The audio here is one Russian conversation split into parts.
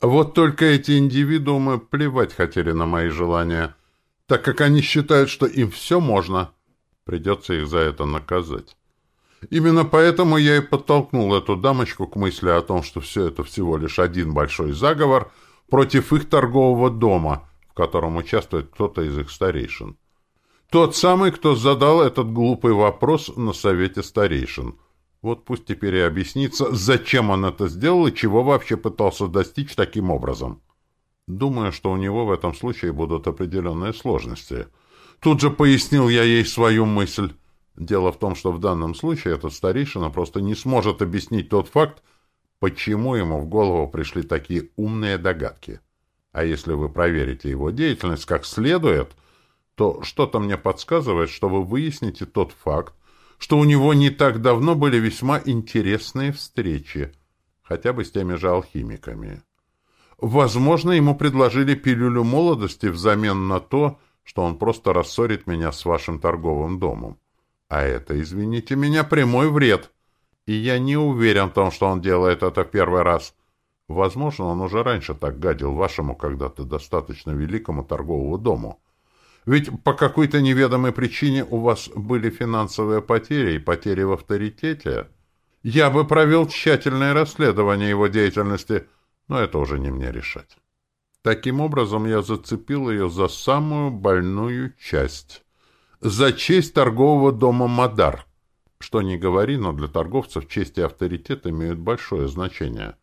Вот только эти индивидуумы плевать хотели на мои желания, так как они считают, что им все можно. Придется их за это наказать. Именно поэтому я и подтолкнул эту дамочку к мысли о том, что все это всего лишь один большой заговор против их торгового дома, в котором участвует кто-то из их старейшин. Тот самый, кто задал этот глупый вопрос на совете старейшин. Вот пусть теперь и объяснится, зачем он это сделал и чего вообще пытался достичь таким образом. Думаю, что у него в этом случае будут определенные сложности. Тут же пояснил я ей свою мысль. Дело в том, что в данном случае этот старейшина просто не сможет объяснить тот факт, почему ему в голову пришли такие умные догадки. А если вы проверите его деятельность как следует, то что-то мне подсказывает, что вы выясните тот факт, что у него не так давно были весьма интересные встречи, хотя бы с теми же алхимиками. Возможно, ему предложили пилюлю молодости взамен на то, что он просто рассорит меня с вашим торговым домом. А это, извините меня, прямой вред. И я не уверен в том, что он делает это первый раз. Возможно, он уже раньше так гадил вашему когда-то достаточно великому торговому дому. Ведь по какой-то неведомой причине у вас были финансовые потери и потери в авторитете. Я бы провел тщательное расследование его деятельности, но это уже не мне решать. Таким образом, я зацепил ее за самую больную часть за честь торгового дома «Мадар». Что ни говори, но для торговцев честь и авторитет имеют большое значение.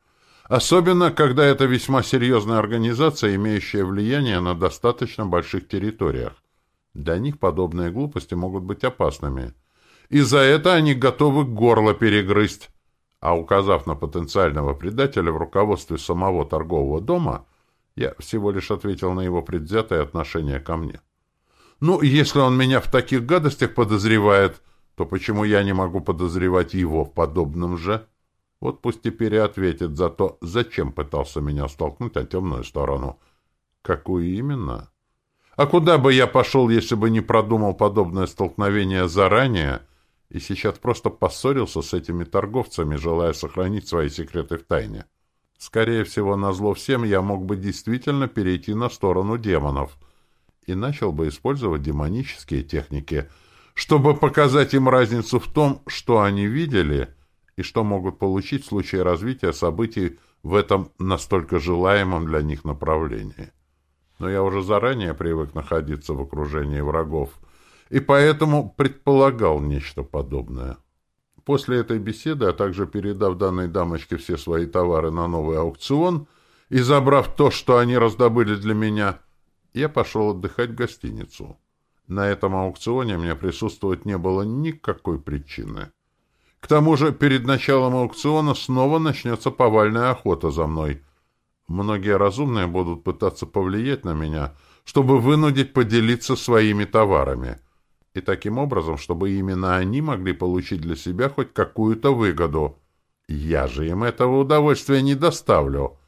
Особенно, когда это весьма серьезная организация, имеющая влияние на достаточно больших территориях. Для них подобные глупости могут быть опасными. И за это они готовы горло перегрызть. А указав на потенциального предателя в руководстве самого торгового дома, я всего лишь ответил на его предвзятое отношение ко мне. Ну, если он меня в таких гадостях подозревает, то почему я не могу подозревать его в подобном же? Вот пусть теперь и ответит за то, зачем пытался меня столкнуть на темную сторону. Какую именно? А куда бы я пошел, если бы не продумал подобное столкновение заранее и сейчас просто поссорился с этими торговцами, желая сохранить свои секреты в тайне? Скорее всего, назло всем я мог бы действительно перейти на сторону демонов — и начал бы использовать демонические техники, чтобы показать им разницу в том, что они видели и что могут получить в случае развития событий в этом настолько желаемом для них направлении. Но я уже заранее привык находиться в окружении врагов, и поэтому предполагал нечто подобное. После этой беседы, а также передав данной дамочке все свои товары на новый аукцион и забрав то, что они раздобыли для меня, я пошел отдыхать в гостиницу. На этом аукционе мне присутствовать не было никакой причины. К тому же перед началом аукциона снова начнется повальная охота за мной. Многие разумные будут пытаться повлиять на меня, чтобы вынудить поделиться своими товарами. И таким образом, чтобы именно они могли получить для себя хоть какую-то выгоду. Я же им этого удовольствия не доставлю.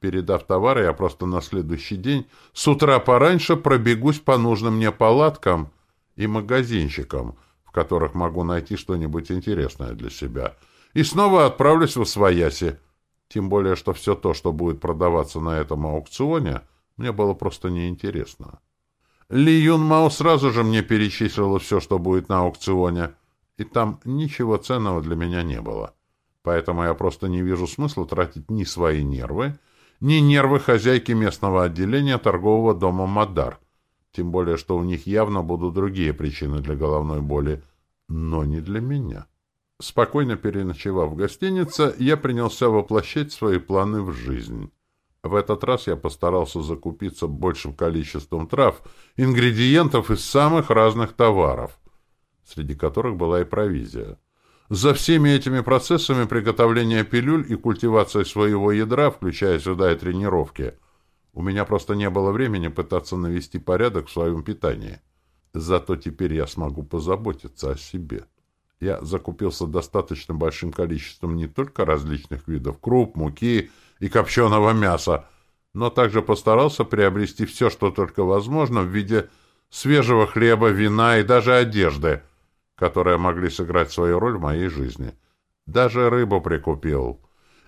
Передав товары, я просто на следующий день с утра пораньше пробегусь по нужным мне палаткам и магазинчикам, которых могу найти что-нибудь интересное для себя, и снова отправлюсь в Освояси. Тем более, что все то, что будет продаваться на этом аукционе, мне было просто неинтересно. Ли Юн Мао сразу же мне перечислила все, что будет на аукционе, и там ничего ценного для меня не было. Поэтому я просто не вижу смысла тратить ни свои нервы, ни нервы хозяйки местного отделения торгового дома «Мадар». Тем более, что у них явно будут другие причины для головной боли, но не для меня. Спокойно переночевав в гостинице, я принялся воплощать свои планы в жизнь. В этот раз я постарался закупиться большим количеством трав, ингредиентов из самых разных товаров, среди которых была и провизия. За всеми этими процессами приготовления пилюль и культивация своего ядра, включая сюда и тренировки, у меня просто не было времени пытаться навести порядок в своем питании. Зато теперь я смогу позаботиться о себе. Я закупился достаточно большим количеством не только различных видов круп, муки и копченого мяса, но также постарался приобрести все, что только возможно в виде свежего хлеба, вина и даже одежды — которые могли сыграть свою роль в моей жизни. Даже рыбу прикупил.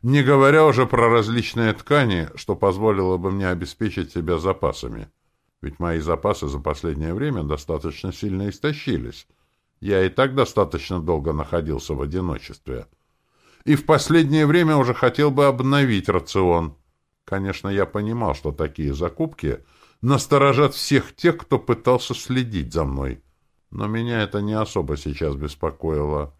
Не говоря уже про различные ткани, что позволило бы мне обеспечить себя запасами. Ведь мои запасы за последнее время достаточно сильно истощились. Я и так достаточно долго находился в одиночестве. И в последнее время уже хотел бы обновить рацион. Конечно, я понимал, что такие закупки насторожат всех тех, кто пытался следить за мной. Но меня это не особо сейчас беспокоило.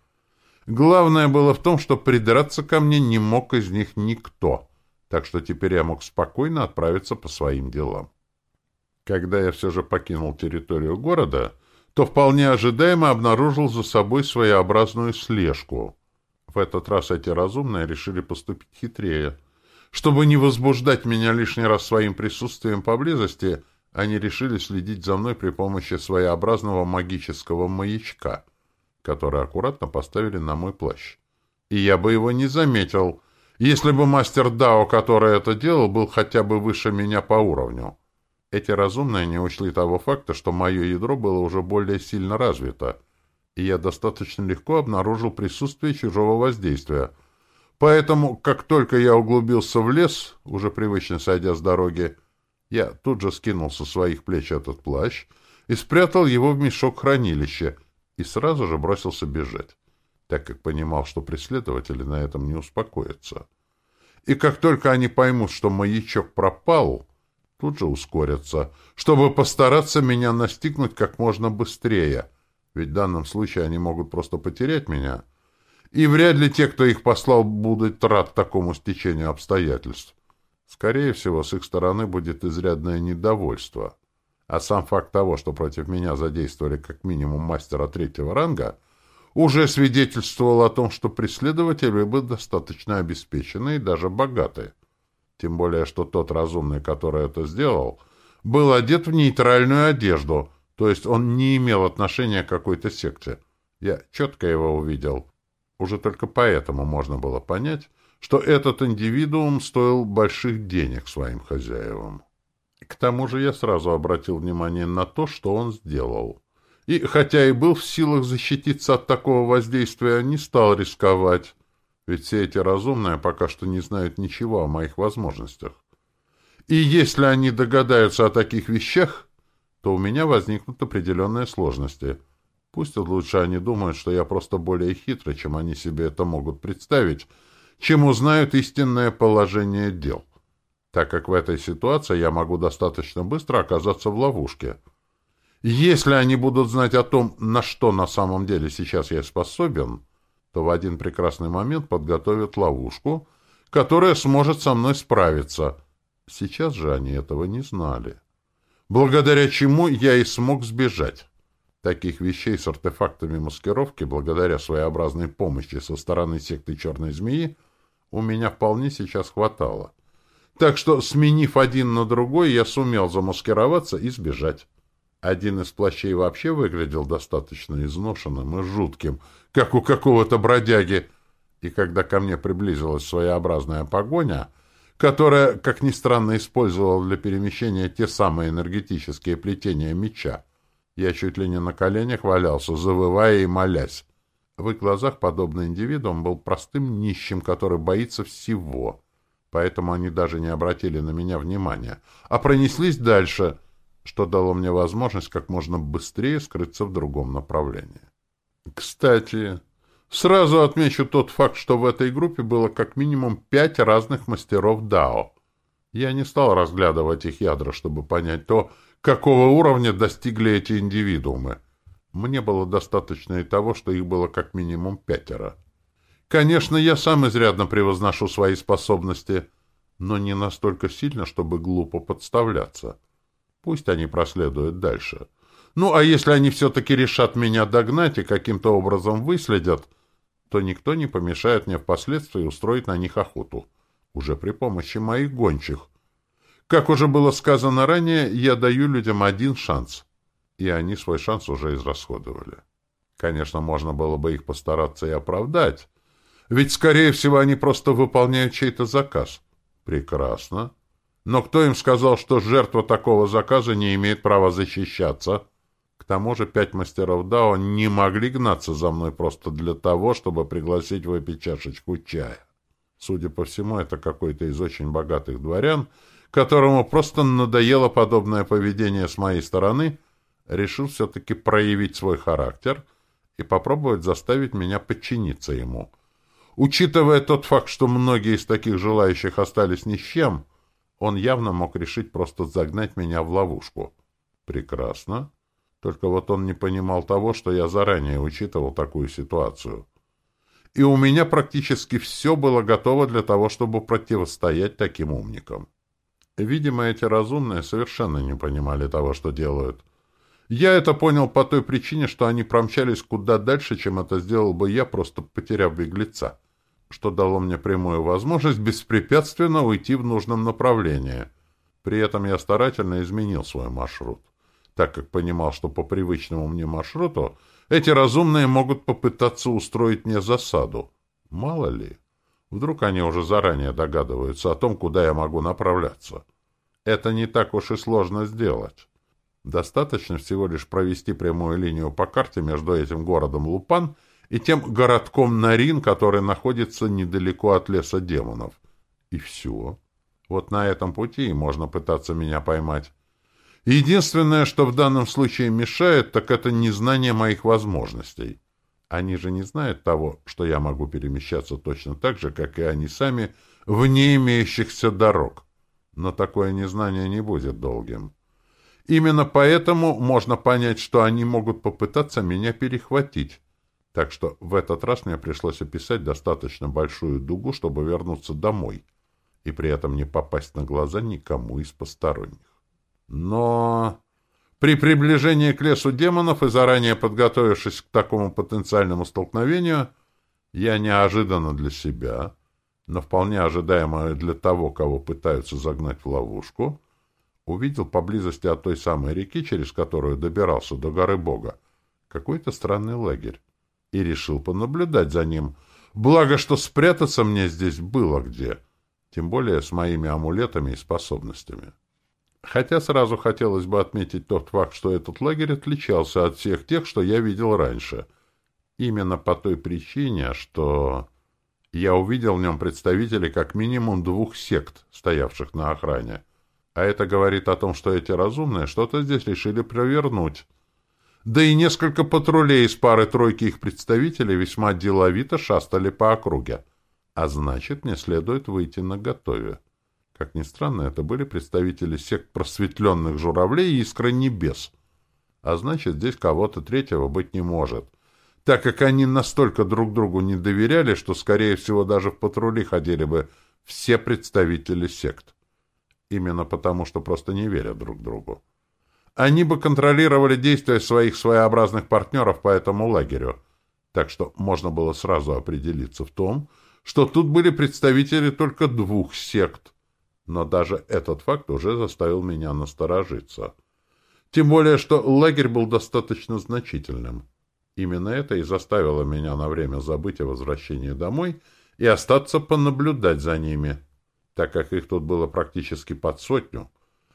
Главное было в том, что придраться ко мне не мог из них никто, так что теперь я мог спокойно отправиться по своим делам. Когда я все же покинул территорию города, то вполне ожидаемо обнаружил за собой своеобразную слежку. В этот раз эти разумные решили поступить хитрее. Чтобы не возбуждать меня лишний раз своим присутствием поблизости, они решили следить за мной при помощи своеобразного магического маячка — который аккуратно поставили на мой плащ. И я бы его не заметил, если бы мастер Дао, который это делал, был хотя бы выше меня по уровню. Эти разумные не учли того факта, что мое ядро было уже более сильно развито, и я достаточно легко обнаружил присутствие чужого воздействия. Поэтому, как только я углубился в лес, уже привычно сойдя с дороги, я тут же скинул со своих плеч этот плащ и спрятал его в мешок хранилища, и сразу же бросился бежать, так как понимал, что преследователи на этом не успокоятся. И как только они поймут, что маячок пропал, тут же ускорятся, чтобы постараться меня настигнуть как можно быстрее, ведь в данном случае они могут просто потерять меня, и вряд ли те, кто их послал, будут рад такому стечению обстоятельств. Скорее всего, с их стороны будет изрядное недовольство. А сам факт того, что против меня задействовали как минимум мастера третьего ранга, уже свидетельствовал о том, что преследователи были достаточно обеспечены и даже богаты. Тем более, что тот разумный, который это сделал, был одет в нейтральную одежду, то есть он не имел отношения к какой-то секте. Я четко его увидел. Уже только поэтому можно было понять, что этот индивидуум стоил больших денег своим хозяевам. К тому же я сразу обратил внимание на то, что он сделал. И, хотя и был в силах защититься от такого воздействия, не стал рисковать, ведь все эти разумные пока что не знают ничего о моих возможностях. И если они догадаются о таких вещах, то у меня возникнут определенные сложности. Пусть лучше они думают, что я просто более хитрый, чем они себе это могут представить, чем узнают истинное положение дел так как в этой ситуации я могу достаточно быстро оказаться в ловушке. Если они будут знать о том, на что на самом деле сейчас я способен, то в один прекрасный момент подготовят ловушку, которая сможет со мной справиться. Сейчас же они этого не знали. Благодаря чему я и смог сбежать. Таких вещей с артефактами маскировки, благодаря своеобразной помощи со стороны секты Черной Змеи, у меня вполне сейчас хватало. Так что, сменив один на другой, я сумел замаскироваться и сбежать. Один из плащей вообще выглядел достаточно изношенным и жутким, как у какого-то бродяги. И когда ко мне приблизилась своеобразная погоня, которая, как ни странно, использовала для перемещения те самые энергетические плетения меча, я чуть ли не на коленях валялся, завывая и молясь. В их глазах подобный индивидуум был простым нищим, который боится всего — поэтому они даже не обратили на меня внимания, а пронеслись дальше, что дало мне возможность как можно быстрее скрыться в другом направлении. Кстати, сразу отмечу тот факт, что в этой группе было как минимум пять разных мастеров Дао. Я не стал разглядывать их ядра, чтобы понять то, какого уровня достигли эти индивидуумы. Мне было достаточно и того, что их было как минимум пятеро. Конечно, я сам изрядно превозношу свои способности, но не настолько сильно, чтобы глупо подставляться. Пусть они проследуют дальше. Ну, а если они все-таки решат меня догнать и каким-то образом выследят, то никто не помешает мне впоследствии устроить на них охоту, уже при помощи моих гончих. Как уже было сказано ранее, я даю людям один шанс, и они свой шанс уже израсходовали. Конечно, можно было бы их постараться и оправдать, ведь, скорее всего, они просто выполняют чей-то заказ. Прекрасно. Но кто им сказал, что жертва такого заказа не имеет права защищаться? К тому же пять мастеров Дао не могли гнаться за мной просто для того, чтобы пригласить выпить чашечку чая. Судя по всему, это какой-то из очень богатых дворян, которому просто надоело подобное поведение с моей стороны, решил все-таки проявить свой характер и попробовать заставить меня подчиниться ему. Учитывая тот факт, что многие из таких желающих остались ни с чем, он явно мог решить просто загнать меня в ловушку. Прекрасно. Только вот он не понимал того, что я заранее учитывал такую ситуацию. И у меня практически все было готово для того, чтобы противостоять таким умникам. Видимо, эти разумные совершенно не понимали того, что делают. Я это понял по той причине, что они промчались куда дальше, чем это сделал бы я, просто потеряв беглеца, что дало мне прямую возможность беспрепятственно уйти в нужном направлении. При этом я старательно изменил свой маршрут так как понимал, что по привычному мне маршруту эти разумные могут попытаться устроить мне засаду. Мало ли. Вдруг они уже заранее догадываются о том, куда я могу направляться. Это не так уж и сложно сделать. Достаточно всего лишь провести прямую линию по карте между этим городом Лупан и тем городком Нарин, который находится недалеко от леса демонов. И все. Вот на этом пути можно пытаться меня поймать. Единственное, что в данном случае мешает, так это незнание моих возможностей. Они же не знают того, что я могу перемещаться точно так же, как и они сами, вне имеющихся дорог. Но такое незнание не будет долгим. Именно поэтому можно понять, что они могут попытаться меня перехватить. Так что в этот раз мне пришлось описать достаточно большую дугу, чтобы вернуться домой, и при этом не попасть на глаза никому из посторонних. Но при приближении к лесу демонов и заранее подготовившись к такому потенциальному столкновению, я неожиданно для себя, но вполне ожидаемо для того, кого пытаются загнать в ловушку, увидел поблизости от той самой реки, через которую добирался до горы Бога, какой-то странный лагерь, и решил понаблюдать за ним. Благо, что спрятаться мне здесь было где, тем более с моими амулетами и способностями. Хотя сразу хотелось бы отметить тот факт, что этот лагерь отличался от всех тех, что я видел раньше. Именно по той причине, что я увидел в нем представителей как минимум двух сект, стоявших на охране. А это говорит о том, что эти разумные что-то здесь решили провернуть. Да и несколько патрулей из пары-тройки их представителей весьма деловито шастали по округе. А значит, мне следует выйти на готове. Как ни странно, это были представители сект просветленных журавлей и искры небес. А значит, здесь кого-то третьего быть не может, так как они настолько друг другу не доверяли, что, скорее всего, даже в патрули ходили бы все представители сект. Именно потому, что просто не верят друг другу. Они бы контролировали действия своих своеобразных партнеров по этому лагерю, так что можно было сразу определиться в том, что тут были представители только двух сект — но даже этот факт уже заставил меня насторожиться. Тем более, что лагерь был достаточно значительным. Именно это и заставило меня на время забыть о возвращении домой и остаться понаблюдать за ними, так как их тут было практически под сотню.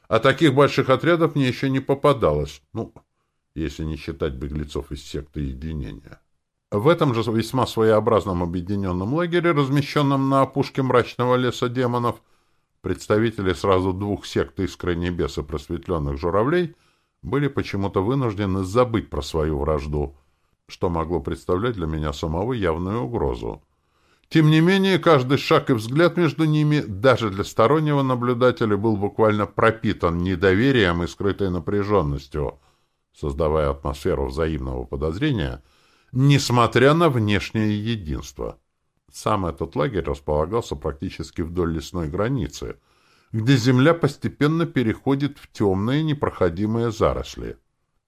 А таких больших отрядов мне еще не попадалось, ну, если не считать беглецов из секты единения. В этом же весьма своеобразном объединенном лагере, размещенном на опушке мрачного леса демонов, Представители сразу двух сект Искры Небес и просветленных журавлей были почему-то вынуждены забыть про свою вражду, что могло представлять для меня самого явную угрозу. Тем не менее, каждый шаг и взгляд между ними, даже для стороннего наблюдателя, был буквально пропитан недоверием и скрытой напряженностью, создавая атмосферу взаимного подозрения, несмотря на внешнее единство. Сам этот лагерь располагался практически вдоль лесной границы, где земля постепенно переходит в темные непроходимые заросли.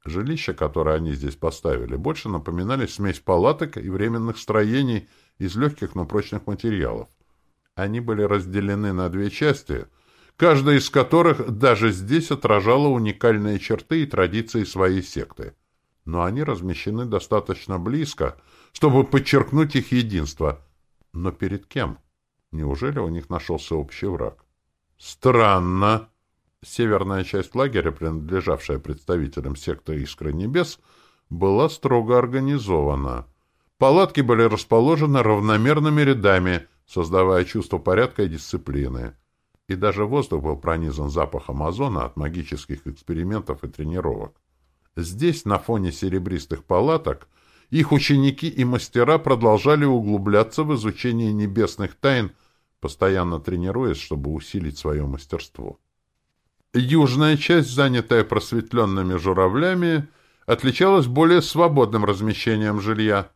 Жилища, которые они здесь поставили, больше напоминали смесь палаток и временных строений из легких, но прочных материалов. Они были разделены на две части, каждая из которых даже здесь отражала уникальные черты и традиции своей секты. Но они размещены достаточно близко, чтобы подчеркнуть их единство – но перед кем? Неужели у них нашелся общий враг? Странно. Северная часть лагеря, принадлежавшая представителям секты Искры Небес, была строго организована. Палатки были расположены равномерными рядами, создавая чувство порядка и дисциплины. И даже воздух был пронизан запахом озона от магических экспериментов и тренировок. Здесь, на фоне серебристых палаток, их ученики и мастера продолжали углубляться в изучение небесных тайн, постоянно тренируясь, чтобы усилить свое мастерство. Южная часть, занятая просветленными журавлями, отличалась более свободным размещением жилья.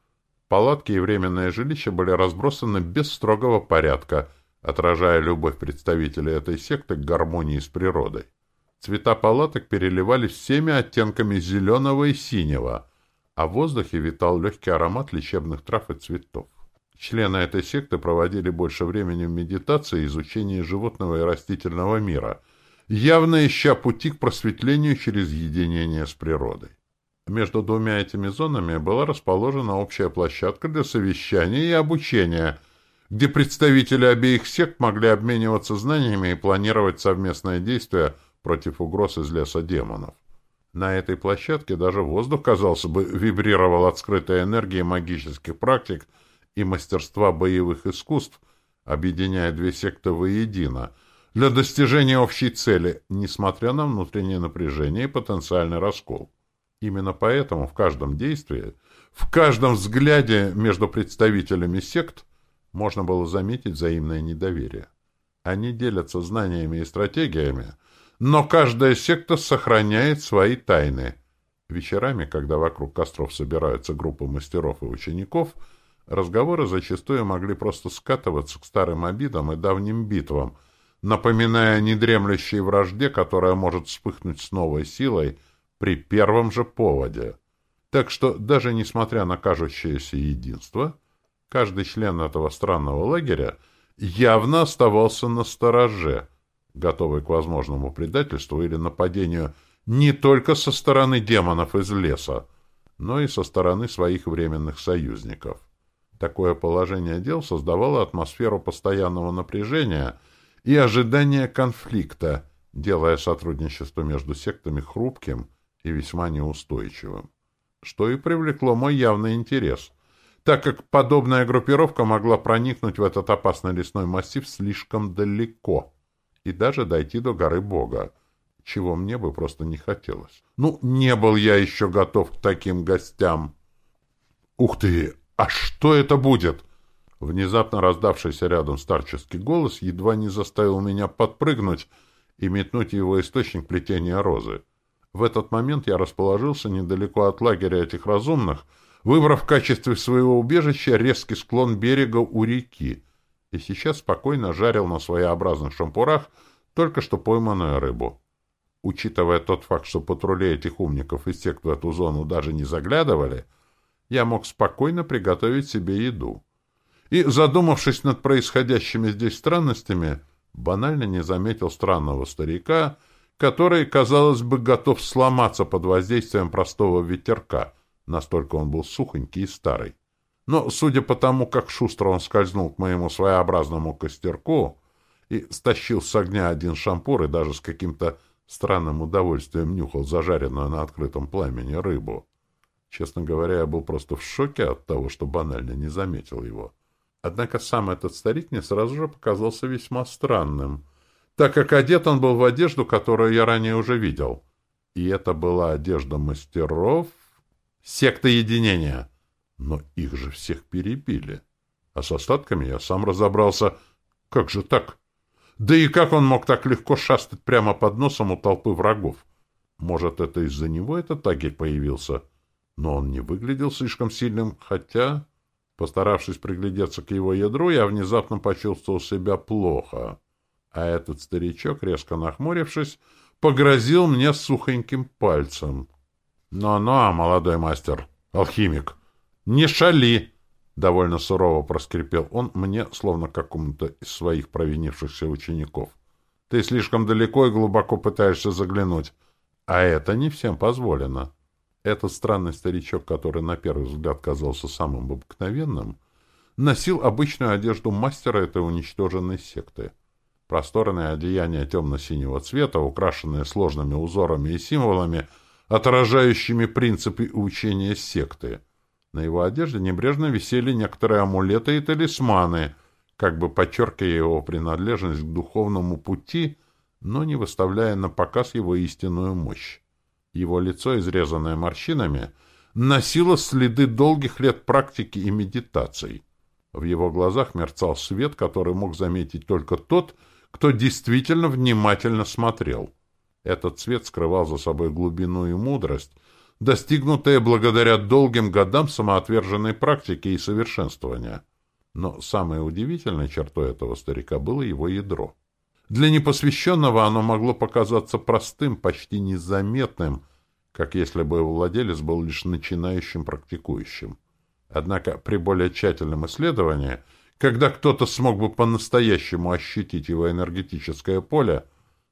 Палатки и временное жилище были разбросаны без строгого порядка, отражая любовь представителей этой секты к гармонии с природой. Цвета палаток переливались всеми оттенками зеленого и синего, а в воздухе витал легкий аромат лечебных трав и цветов. Члены этой секты проводили больше времени в медитации и изучении животного и растительного мира, явно ища пути к просветлению через единение с природой. Между двумя этими зонами была расположена общая площадка для совещания и обучения, где представители обеих сект могли обмениваться знаниями и планировать совместные действия – против угроз из леса демонов. На этой площадке даже воздух, казался бы, вибрировал от скрытой энергии магических практик и мастерства боевых искусств, объединяя две секты воедино, для достижения общей цели, несмотря на внутреннее напряжение и потенциальный раскол. Именно поэтому в каждом действии, в каждом взгляде между представителями сект можно было заметить взаимное недоверие. Они делятся знаниями и стратегиями, но каждая секта сохраняет свои тайны. Вечерами, когда вокруг костров собираются группы мастеров и учеников, разговоры зачастую могли просто скатываться к старым обидам и давним битвам, напоминая о недремлющей вражде, которая может вспыхнуть с новой силой при первом же поводе. Так что, даже несмотря на кажущееся единство, каждый член этого странного лагеря явно оставался на стороже — готовый к возможному предательству или нападению не только со стороны демонов из леса, но и со стороны своих временных союзников. Такое положение дел создавало атмосферу постоянного напряжения и ожидания конфликта, делая сотрудничество между сектами хрупким и весьма неустойчивым. Что и привлекло мой явный интерес, так как подобная группировка могла проникнуть в этот опасный лесной массив слишком далеко и даже дойти до горы Бога, чего мне бы просто не хотелось. Ну, не был я еще готов к таким гостям. Ух ты! А что это будет? Внезапно раздавшийся рядом старческий голос едва не заставил меня подпрыгнуть и метнуть его источник плетения розы. В этот момент я расположился недалеко от лагеря этих разумных, выбрав в качестве своего убежища резкий склон берега у реки, и сейчас спокойно жарил на своеобразных шампурах только что пойманную рыбу. Учитывая тот факт, что патрули этих умников из сект в эту зону даже не заглядывали, я мог спокойно приготовить себе еду. И, задумавшись над происходящими здесь странностями, банально не заметил странного старика, который, казалось бы, готов сломаться под воздействием простого ветерка, настолько он был сухонький и старый. Но, судя по тому, как шустро он скользнул к моему своеобразному костерку и стащил с огня один шампур и даже с каким-то странным удовольствием нюхал зажаренную на открытом пламени рыбу. Честно говоря, я был просто в шоке от того, что банально не заметил его. Однако сам этот старик мне сразу же показался весьма странным, так как одет он был в одежду, которую я ранее уже видел. И это была одежда мастеров секты единения. Но их же всех перебили. А с остатками я сам разобрался. Как же так? Да и как он мог так легко шастать прямо под носом у толпы врагов? Может, это из-за него этот лагерь появился? Но он не выглядел слишком сильным, хотя... Постаравшись приглядеться к его ядру, я внезапно почувствовал себя плохо. А этот старичок, резко нахмурившись, погрозил мне сухоньким пальцем. «Ну-ну, молодой мастер, алхимик, «Не шали!» — довольно сурово проскрипел он мне, словно какому-то из своих провинившихся учеников. «Ты слишком далеко и глубоко пытаешься заглянуть, а это не всем позволено». Этот странный старичок, который на первый взгляд казался самым обыкновенным, носил обычную одежду мастера этой уничтоженной секты. Просторное одеяние темно-синего цвета, украшенное сложными узорами и символами, отражающими принципы учения секты — на его одежде небрежно висели некоторые амулеты и талисманы, как бы подчеркивая его принадлежность к духовному пути, но не выставляя на показ его истинную мощь. Его лицо, изрезанное морщинами, носило следы долгих лет практики и медитаций. В его глазах мерцал свет, который мог заметить только тот, кто действительно внимательно смотрел. Этот свет скрывал за собой глубину и мудрость, достигнутые благодаря долгим годам самоотверженной практики и совершенствования. Но самой удивительной чертой этого старика было его ядро. Для непосвященного оно могло показаться простым, почти незаметным, как если бы его владелец был лишь начинающим практикующим. Однако при более тщательном исследовании, когда кто-то смог бы по-настоящему ощутить его энергетическое поле,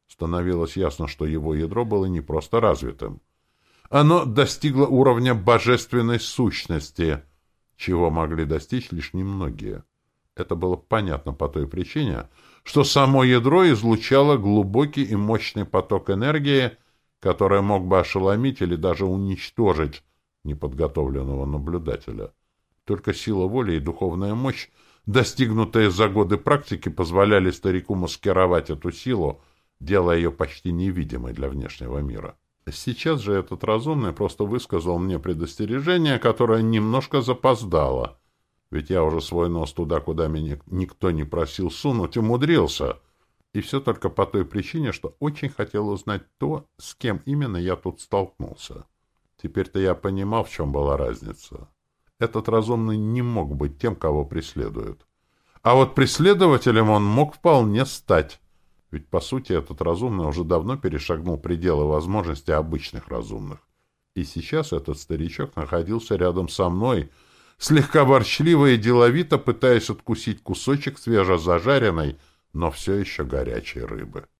становилось ясно, что его ядро было не просто развитым. Оно достигло уровня божественной сущности, чего могли достичь лишь немногие. Это было понятно по той причине, что само ядро излучало глубокий и мощный поток энергии, который мог бы ошеломить или даже уничтожить неподготовленного наблюдателя. Только сила воли и духовная мощь, достигнутые за годы практики, позволяли старику маскировать эту силу, делая ее почти невидимой для внешнего мира. Сейчас же этот разумный просто высказал мне предостережение, которое немножко запоздало. Ведь я уже свой нос туда, куда меня никто не просил сунуть, умудрился. И все только по той причине, что очень хотел узнать то, с кем именно я тут столкнулся. Теперь-то я понимал, в чем была разница этот разумный не мог быть тем, кого преследуют. А вот преследователем он мог вполне стать. Ведь, по сути, этот разумный уже давно перешагнул пределы возможностей обычных разумных. И сейчас этот старичок находился рядом со мной, слегка ворчливо и деловито пытаясь откусить кусочек свежезажаренной, но все еще горячей рыбы.